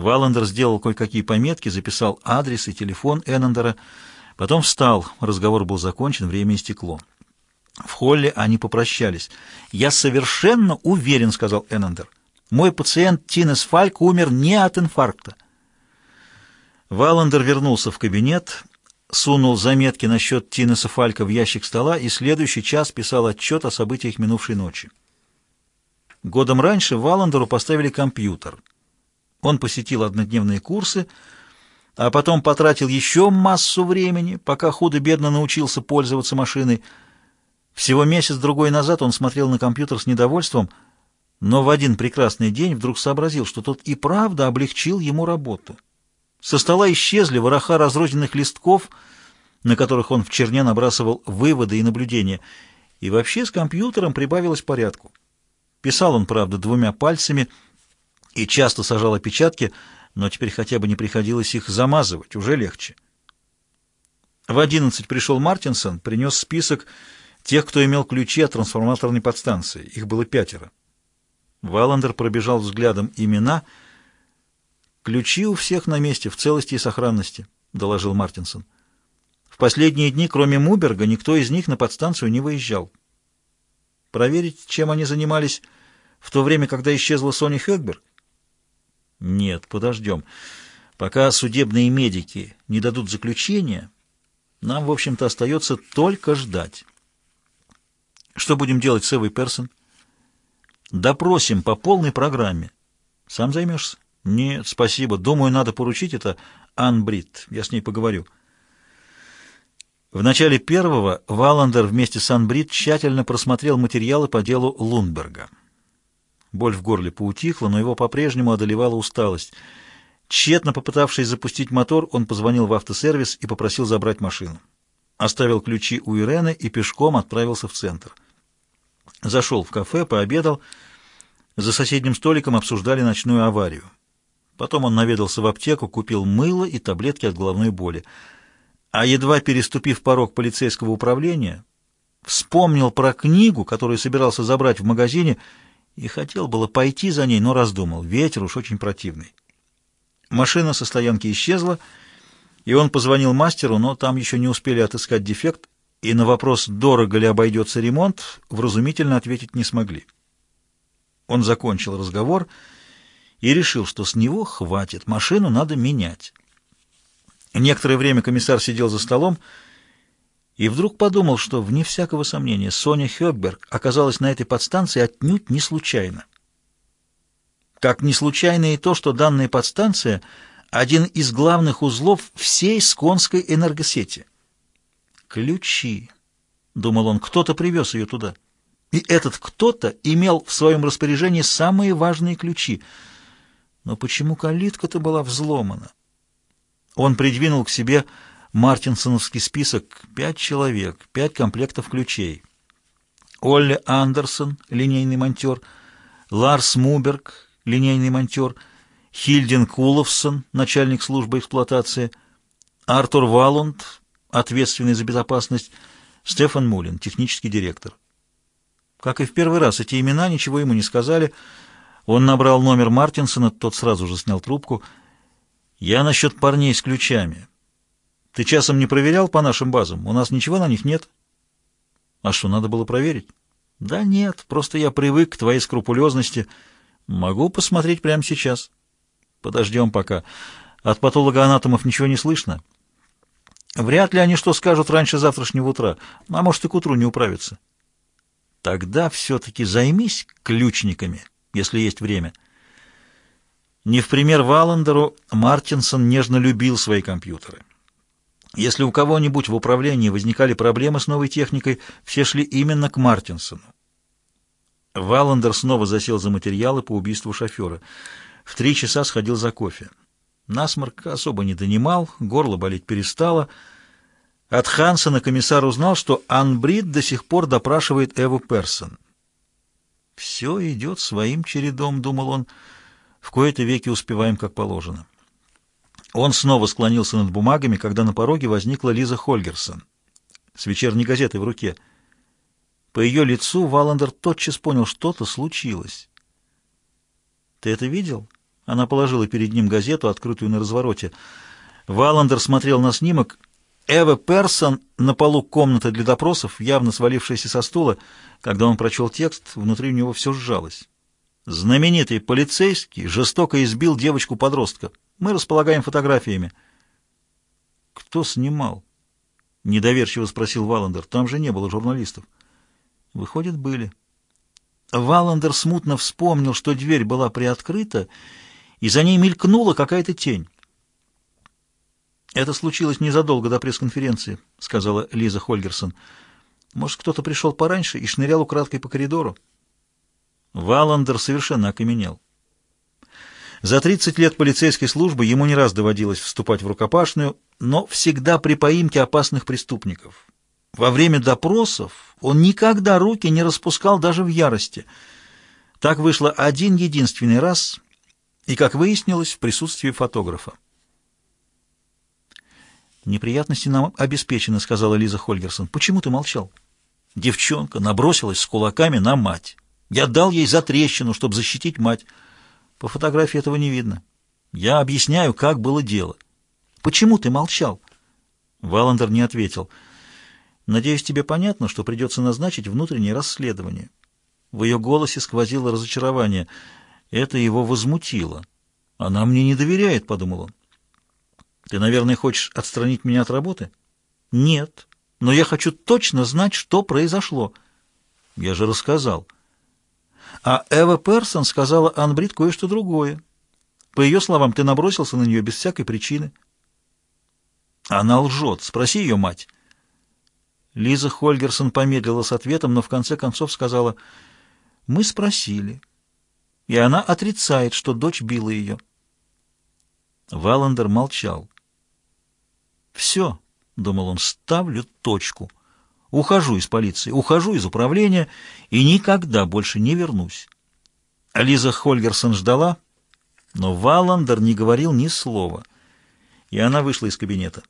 Валандер сделал кое-какие пометки, записал адрес и телефон Эннендера, потом встал, разговор был закончен, время истекло. В холле они попрощались. «Я совершенно уверен», — сказал Эннендер. «Мой пациент Тинес Фальк умер не от инфаркта». Валандер вернулся в кабинет, сунул заметки насчет Тинеса Фалька в ящик стола и следующий час писал отчет о событиях минувшей ночи. Годом раньше Валандеру поставили компьютер. Он посетил однодневные курсы, а потом потратил еще массу времени, пока худо-бедно научился пользоваться машиной. Всего месяц-другой назад он смотрел на компьютер с недовольством, но в один прекрасный день вдруг сообразил, что тот и правда облегчил ему работу. Со стола исчезли вороха разрозненных листков, на которых он в черне набрасывал выводы и наблюдения, и вообще с компьютером прибавилось порядку. Писал он, правда, двумя пальцами и часто сажал опечатки, но теперь хотя бы не приходилось их замазывать, уже легче. В одиннадцать пришел Мартинсон, принес список тех, кто имел ключи от трансформаторной подстанции. Их было пятеро. Валандер пробежал взглядом имена. «Ключи у всех на месте, в целости и сохранности», — доложил Мартинсон. «В последние дни, кроме Муберга, никто из них на подстанцию не выезжал. Проверить, чем они занимались в то время, когда исчезла Соня Хёкберг? Нет, подождем. Пока судебные медики не дадут заключения, нам, в общем-то, остается только ждать. Что будем делать с Эвой Персон? Допросим по полной программе. Сам займешься? Нет, спасибо. Думаю, надо поручить это Ан Брит. Я с ней поговорю. В начале первого Валандер вместе с Анбрид тщательно просмотрел материалы по делу Лунберга. Боль в горле поутихла, но его по-прежнему одолевала усталость. Тщетно попытавшись запустить мотор, он позвонил в автосервис и попросил забрать машину. Оставил ключи у Ирены и пешком отправился в центр. Зашел в кафе, пообедал. За соседним столиком обсуждали ночную аварию. Потом он наведался в аптеку, купил мыло и таблетки от головной боли а едва переступив порог полицейского управления, вспомнил про книгу, которую собирался забрать в магазине, и хотел было пойти за ней, но раздумал. Ветер уж очень противный. Машина со стоянки исчезла, и он позвонил мастеру, но там еще не успели отыскать дефект, и на вопрос, дорого ли обойдется ремонт, вразумительно ответить не смогли. Он закончил разговор и решил, что с него хватит, машину надо менять. Некоторое время комиссар сидел за столом и вдруг подумал, что, вне всякого сомнения, Соня Хёкберг оказалась на этой подстанции отнюдь не случайно. Как не случайно и то, что данная подстанция — один из главных узлов всей сконской энергосети. «Ключи», — думал он, — кто-то привез ее туда. И этот кто-то имел в своем распоряжении самые важные ключи. Но почему калитка-то была взломана? Он придвинул к себе мартинсоновский список «Пять человек, пять комплектов ключей». Олли Андерсон, линейный монтер, Ларс Муберг, линейный монтер, Хильден Куловсон, начальник службы эксплуатации, Артур Валунд, ответственный за безопасность, Стефан Мулин, технический директор. Как и в первый раз, эти имена ничего ему не сказали. Он набрал номер Мартинсона, тот сразу же снял трубку — я насчет парней с ключами. Ты часом не проверял по нашим базам? У нас ничего на них нет. А что, надо было проверить? Да нет, просто я привык к твоей скрупулезности. Могу посмотреть прямо сейчас. Подождем пока. От патологоанатомов ничего не слышно. Вряд ли они что скажут раньше завтрашнего утра, а может и к утру не управятся. Тогда все-таки займись ключниками, если есть время. Не в пример Валандеру, Мартинсон нежно любил свои компьютеры. Если у кого-нибудь в управлении возникали проблемы с новой техникой, все шли именно к Мартинсону. Валандер снова засел за материалы по убийству шофера. В три часа сходил за кофе. Насморк особо не донимал, горло болеть перестало. От Хансона комиссар узнал, что Анбрид до сих пор допрашивает Эву Персон. «Все идет своим чередом», — думал он, — в кои-то веки успеваем как положено. Он снова склонился над бумагами, когда на пороге возникла Лиза Хольгерсон с вечерней газетой в руке. По ее лицу Валандер тотчас понял, что-то случилось. «Ты это видел?» Она положила перед ним газету, открытую на развороте. Валандер смотрел на снимок. Эва Персон на полу комнаты для допросов, явно свалившаяся со стула. Когда он прочел текст, внутри у него все сжалось. Знаменитый полицейский жестоко избил девочку-подростка. Мы располагаем фотографиями. Кто снимал? Недоверчиво спросил Валандер. Там же не было журналистов. Выходит, были. Валандер смутно вспомнил, что дверь была приоткрыта, и за ней мелькнула какая-то тень. «Это случилось незадолго до пресс-конференции», — сказала Лиза Хольгерсон. «Может, кто-то пришел пораньше и шнырял украдкой по коридору?» Валандер совершенно окаменел. За 30 лет полицейской службы ему не раз доводилось вступать в рукопашную, но всегда при поимке опасных преступников. Во время допросов он никогда руки не распускал даже в ярости. Так вышло один единственный раз, и, как выяснилось, в присутствии фотографа. «Неприятности нам обеспечены», — сказала Лиза Хольгерсон. «Почему ты молчал?» Девчонка набросилась с кулаками на мать. Я дал ей за трещину, чтобы защитить мать. По фотографии этого не видно. Я объясняю, как было дело. Почему ты молчал? Валандер не ответил. Надеюсь, тебе понятно, что придется назначить внутреннее расследование. В ее голосе сквозило разочарование. Это его возмутило. Она мне не доверяет, подумал он. Ты, наверное, хочешь отстранить меня от работы? Нет, но я хочу точно знать, что произошло. Я же рассказал. А Эва Персон сказала Анбрид кое-что другое. По ее словам, ты набросился на нее без всякой причины. Она лжет. Спроси ее мать. Лиза Хольгерсон помедлила с ответом, но в конце концов сказала, «Мы спросили». И она отрицает, что дочь била ее. Валандер молчал. «Все», — думал он, — «ставлю точку». Ухожу из полиции, ухожу из управления и никогда больше не вернусь. Лиза Хольгерсон ждала, но Валандер не говорил ни слова, и она вышла из кабинета.